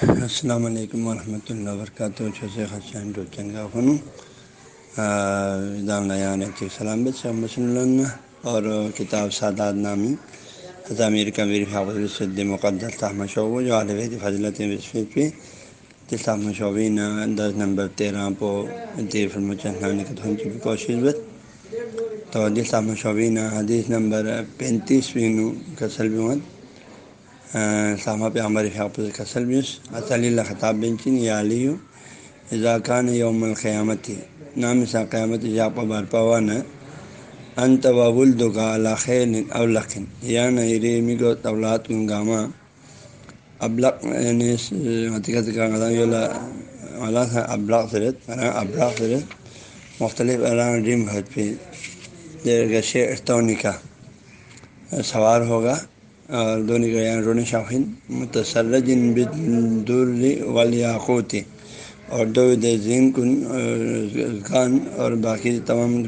السلام علیکم ورحمۃ اللہ وبرکاتہ خدشان چنگا خن سلام وسلم اور کتاب سادات نامی۔ حضامیر کبیر حافظ صد مقدس تحمد شعبہ جو عالب فضلت پہ تلام شعبین دس نمبر تیرہ پو تیر فلم چنانی کی کوشش بت تو دلام شعبین حدیث نمبر پینتیسویں کسل بھی سامہ پہ عمر حافظ کسل بھی اصلی اللہ خطاب بنچن یا علی اضاکان یوم القیامت نام سا قیامت جاپ برپا ون انت وبلدگا الخین اولقن یا نئی مگو طولات گامہ ابلق یعنی حقیقت کا ابلاغ سرت ابلاغ سرت مختلف اران ریم حد پہ کا سوار ہوگا اور دونوں کا رون شاخین متصرجن بدری والیاقوتی اور دو زین کن کان اور باقی تمام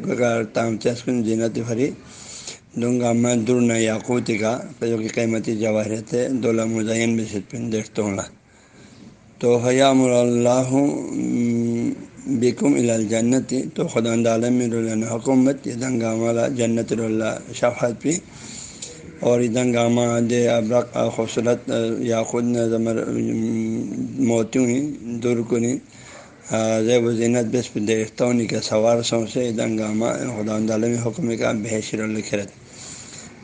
تام چسکن زینت فری، دونگا میں در نہ یاقوتی کا جو کہ قیمتی جواہرت ہے دولا مزین بھی پن دیکھتا ہوں تو حیام اللہ بیکم الجنت تو خدا عالم حکومت، یہ دنگا والا جنت اللہ شفات پہ اور ادن گامہ دے ابرق خوبصورت یا خود زمر موتیوں دور کنی زیب و زینت بس دیکھتونی کے سوار سو سے ادن گامہ خدا عالم حکم کا بحشر الخرت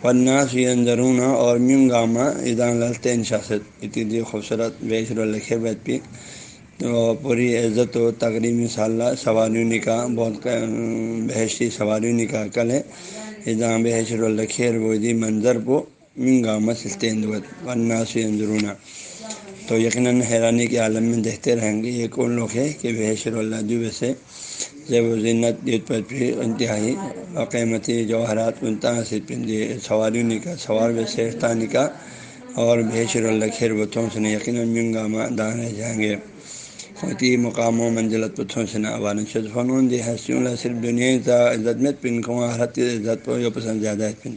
ورناس ضرون اور میون گامہ ادان للطین شاست اتنی خوبصورت بحشر الخرت پہ تو پوری عزت و تقریبی صلاح سواریوں نکاح، بہت بحثی سواریوں نکاح کل ہے۔ ادام بحشر الخیر ودی منظر کو منگا مسلطین ورناس اندرونہ تو یقیناً حیرانی کے عالم میں دیکھتے رہیں گے، یہ کون لوگ ہے کہ بحشر اللہ جو ویسے زیب و زینت پر انتہائی قیمتی جواہرات انتا سے سواریوں نکا سوار و سیرتانی کا، اور بحشر اللہ خیر بتوں سے یقیناً منگامہ دان رہ جائیں گے۔ ہوتی مقام و منزلت پتھوں سے نوان شد فنون دی حسیوں اللہ صرف دنیا کا عزت میں پن کو حرت عزت پو جو پسند زیادہ پن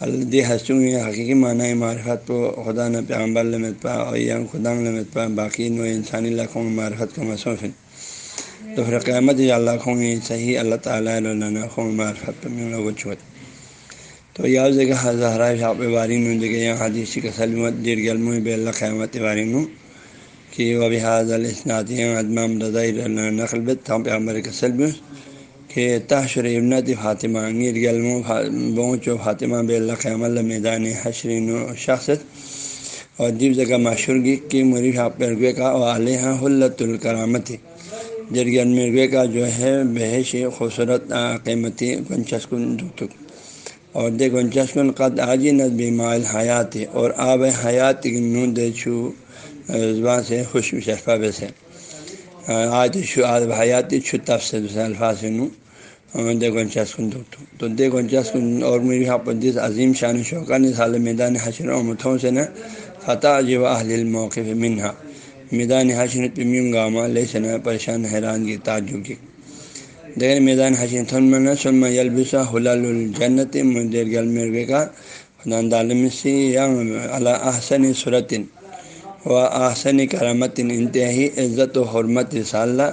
الدی حسیوں حقیقی معنی معرفت پو خدا نہ پیغمبر لمت پا اور یا خدا لمت پا باقی نو انسانی لکھوں معرفت کا مصوف تو پھر قیامت یا اللہ خوں صحیح اللہ تعالیٰ اللہ خوں معرفت پہ میں لوگ چھوت تو یا جگہ زہرا شاپ باری نو جگہ یہاں حدیثی کا سلمت دیر گلم بے اللہ قیامت باری نو کہ وہ بحاظ الاسناتی ادمام رضاء نقل بت پہ عمر کے سلب کہ تحشر ابنت فاطمہ میر گلم بونچ و فاطمہ بے اللہ قیام اللہ میدان حشرین و شخصت اور دیو جگہ مشہورگی کی مریف ہاں پرگوے کا علیہ حلت الکرامت جرگن مرغے کا جو ہے بحش خوبصورت قیمتی گنچسکن دکھ اور دے گنچسکن قد آجی نظبی مائل حیات اور آب حیات نو دے چھو زبان سے خوش شفا سے۔ آج آد حیاتی چھتف سے دوسرے الفاظ نو۔ دے گنچاسکن دکھ تو۔ دے گنچاسکن اور میری ہاں حاپدیس عظیم شان شوقہ نے سال میدان حشر و متھوں سے نہ فتح جب اہل الموقف منہا۔ میدان حشر پمیم گامہ لے سے پریشان حیران کی تعجب کی دیگر میدان حشر تھن میں سلم یلبسا حلال الجنت مدیر گل مرغے کا۔ خدان عالم سے یا اللہ احسن صورتن۔ و آسن کرامت انتہائی عزت و حرمت صالح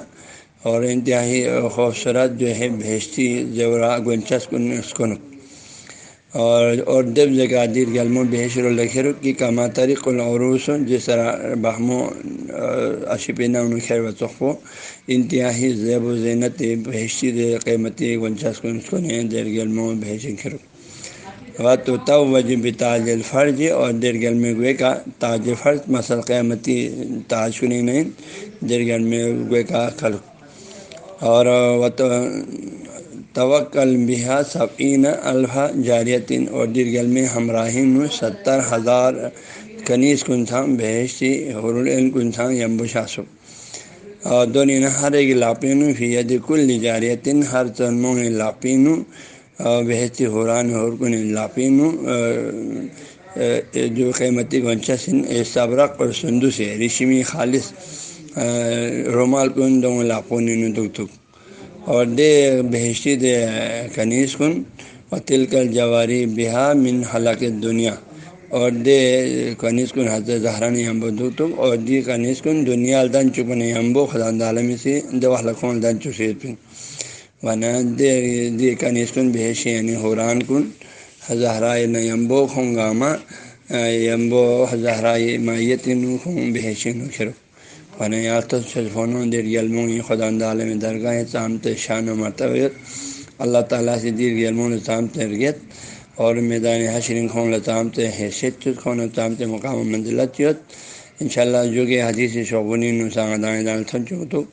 اور انتہائی خوبصورت جو ہے بھیجتی زیورا گنچسکن اسکن اور اور دب جگہ گلم و بحشر الخر کی کما طریق العروس جس طرح بہم و اشپینہ خیر و تخو انتہائی زیب و زینت بحشتی قیمتی گنچسکن اسکن دیر گلم و بحش خرک و تو تو تاج الفرج اور درگل میں گوئے کا تاج فرض مسل قیمتی تاج کنی نہیں، درگل میں گوئے کا خلق۔ اور و توکل بحا صفین الفا جاریتن اور درگل میں ہمراہین ستر ہزار کنیز کنسام بحثی حرالعین کنسام یمبو شاسو۔ اور دونوں ہر ایک لاپین فی ید کل جاریتن ہر تنموں لاپین بحثی حران حرکن لاپین جو قیمتی گنچا سن صبرق اور سندو سے ریشمی خالص رومال کن دوں لاپون دکھ تک اور دے بحثی دے کنیز کن، و تلکل جواری بہا من حلق دنیا۔ اور دے کنیز کن حضرت زہران یمبو دو اور دی کنیز کن دنیا دن چپن یمبو خدان عالمی سے، دو خون دن چسید دی کنیز کن بحش یعنی حوران کن ہزارائے نہ یمبو خونگامہ یمبو ہزارائے مایت نو خون بحش نو کھرو ورنہ یا تو دیر یلموں خدا عالم درگاہ تامت شان و مرتبہ۔ اللہ تعالیٰ سے دیر یلمون تامت ترگیت اور میدان حشرین خون لطامت حیثیت چت خون تامت مقام منزلت چت ان شاء اللہ جو کہ حدیث شعبنی نسان دان دان تھن چو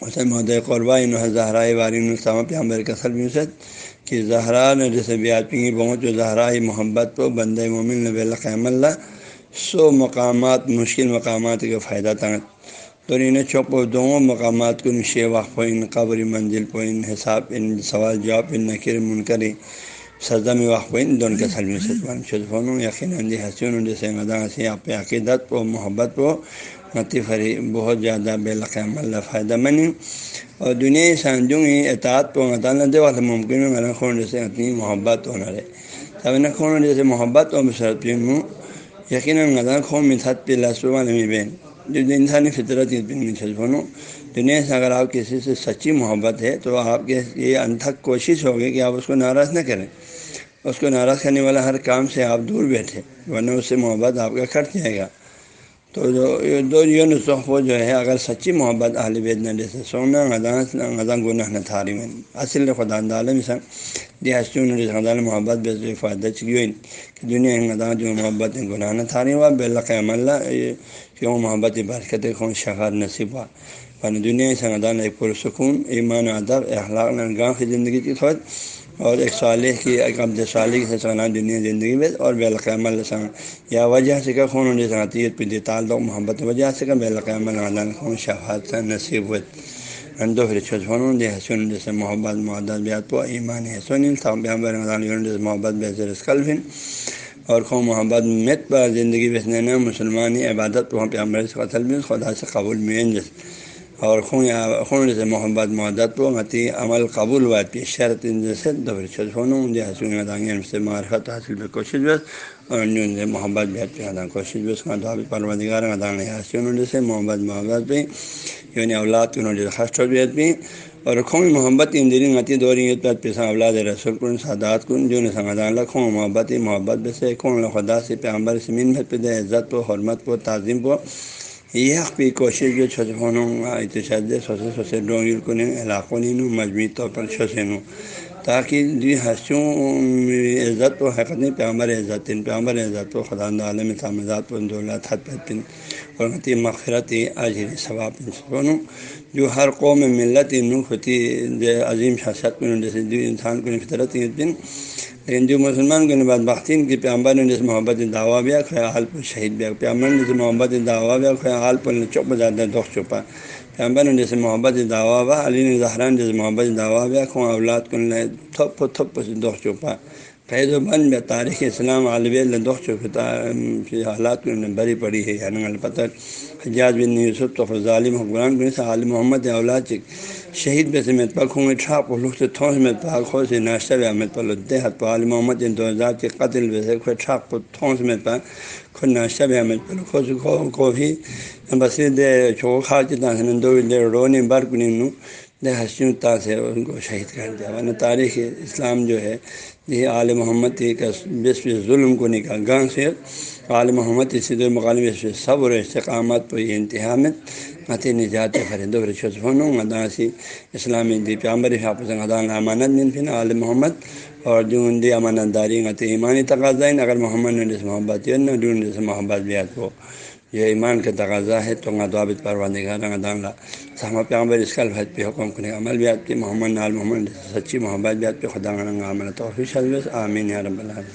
تو حسن محد قربہ ان زہرائے واری نسامہ پیامبر کسل بھی کہ زہرا نے جیسے بیات پی بہت جو زہرائے محبت کو بند مومن نب القیم اللہ، سو مقامات، مشکل مقامات کا فائدہ تنت تو انہیں چوپ و دونوں مقامات کو نشے وقف ان قبری منزل کو ان حساب ان سوال جواب ان نقر منکری سزا میں ان دونوں کے سلم سے یقیناً جی حسین جیسے مداح سے آپ عقیدت و محبت کو نتی فری، بہت زیادہ بے لقم اللہ فائدہ منی۔ اور دنیا سانجوں ہی اطاعت کو مطالعہ دے والا ممکن ہے میرا خون جیسے اتنی محبت ہونا رہے۔ تب نہ خون جیسے محبت اور مسرت ہوں، یقیناً غذا خون مثت پہ لسو والے بین۔ جو انسانی فطرت فونوں دنیا سے اگر آپ کسی سے سچی محبت ہے، تو آپ کے یہ انتھک کوشش ہوگی کہ آپ اس کو ناراض نہ کریں۔ اس کو ناراض کرنے والا ہر کام سے آپ دور بیٹھے، ورنہ اس سے محبت آپ کا کٹ جائے گا۔ تو جو دو یون صحف جو ہے، اگر سچی محبت اہل بیت نہ سونا غذا گناہ نہ تھاری میں۔ اصل خدا عالم سن دی نے خدا محبت بے فائدہ چکی کہ دنیا غذا جو محبت گناہ نہ تھاری ہوا بے لقم اللہ کیوں محبت برکت خون شہر نصیب ہوا ورنہ دنیا سے غذا ایک پرسکون، ایمان ادب، اخلاق گاؤں کی زندگی کی خود اور ایک صالح کی ایک عبد صالح سے سنا دنیا زندگی میں اور بے القم السلام یا وجہ سے کہ خون جیسے عطیت پہ تعلق محبت، وجہ سے کہ بے القم خون شفات نصیب ہوئے۔ دو پھر چھون دے حسن جیسے محبت محدت بیات پو ایمان، حسن جیسے محبت بے قلفن اور خون محبت مت پر زندگی بسنا مسلمانی عبادت وہاں پہ عمر سے قتل بھی خدا سے قبول میں جیسے اور خون خون سے محبت محدت و متی عمل قبول و پی شرط سے دبر چھون حسن سے معرفت حاصل پہ کوشش بس اور سے محبت بیت پہ ادا کوشش بس۔ ہاں کا دعا پروردگار ادان حسن سے محبت محبت پہ یعنی اولاد کے انہوں نے خاص طبیعت بھی۔ اور خون محبت ان دلی متی دوری پر پیسہ اولاد رسول کن، سادات کن، جو نے سمادان خون محبت محبت بے سے خون خدا سے پیامبر سمین بھر پہ عزت و حرمت کو تعظیم کو یہ حق بھی کوشش جو چھوٹے فونوں اتشاد سوسے سوسے ڈونگل کو نہیں علاقوں نہیں نوں، مجموعی طور پر چھوسے نوں۔ تاکہ دی ہنسوں عزت و حقت نہیں پیامبر عزت پیامبر عزت و خدا عالم تعمزات و دولت حد پن اور مغفرت اجر ثواب سکونوں جو ہر قوم ملت نو خطی عظیم شاست کو جیسے انسان کو فطرت دن لیکن جو مسلمان کے بعد بختین کی پیامبر نے جس محبت دعویٰ بیا، خیال پر شہید بیا۔ پیامبر نے جیسے محبت دعویٰ بیا، خیال پر چپ زیادہ دکھ چھپا پیامبر نے جیسے محبت دعویٰ با علی نے زہران جیسے محبت دعویٰ بیا، خواہ اولاد کو تھپ تھپ سے دکھ چھپا فیض و بند میں تاریخ اسلام عالب دکھ چھپتا حالات کو بری پڑی ہے یعنی الپتہ حجاز بن یوسف تو ظالم حکمران بن عالم محمد اولاد چک۔ شہید بے سمت پاک ہوں ٹھاک و لخت تھوس میں پاک ہو سے ناشتہ احمد پل دیہت پا عالم محمد ان دو ہزار کے قتل بے سے کھوئے ٹھاک و تھوس میں پاک خود ناشتہ بے احمد پل خوش کو بھی بسی دے چھو کھا چتا دو دے رونی برق نو. دے ہنسیوں تا سے ان کو شہید کر دیا ورنہ تاریخ اسلام جو ہے یہ عال محمد کا بس ظلم کو نکال گاں سے. عال محمد اسی دو مقالم اس صبر استقامت پہ انتہا میں. مت نجات فرد و رشوت فنوں سی اسلامی دی پیامبر حافظ ادان امانت دن پھر عال محمد۔ اور جون دی امانت داری غت ایمانی تقاضائن اگر محمد نے جس محبت نہ ڈون جس محبت بیات کو یہ ایمان کا تقاضا ہے۔ تو غدوابط پروانی کا رنگ دانگا سہما پیامبر اس کا الفت پہ حکم کرنے عمل بیات کی، محمد نال محمد سچی محبت بیات پہ خدا رنگ عمل توفیش آمین یا رب العالمین۔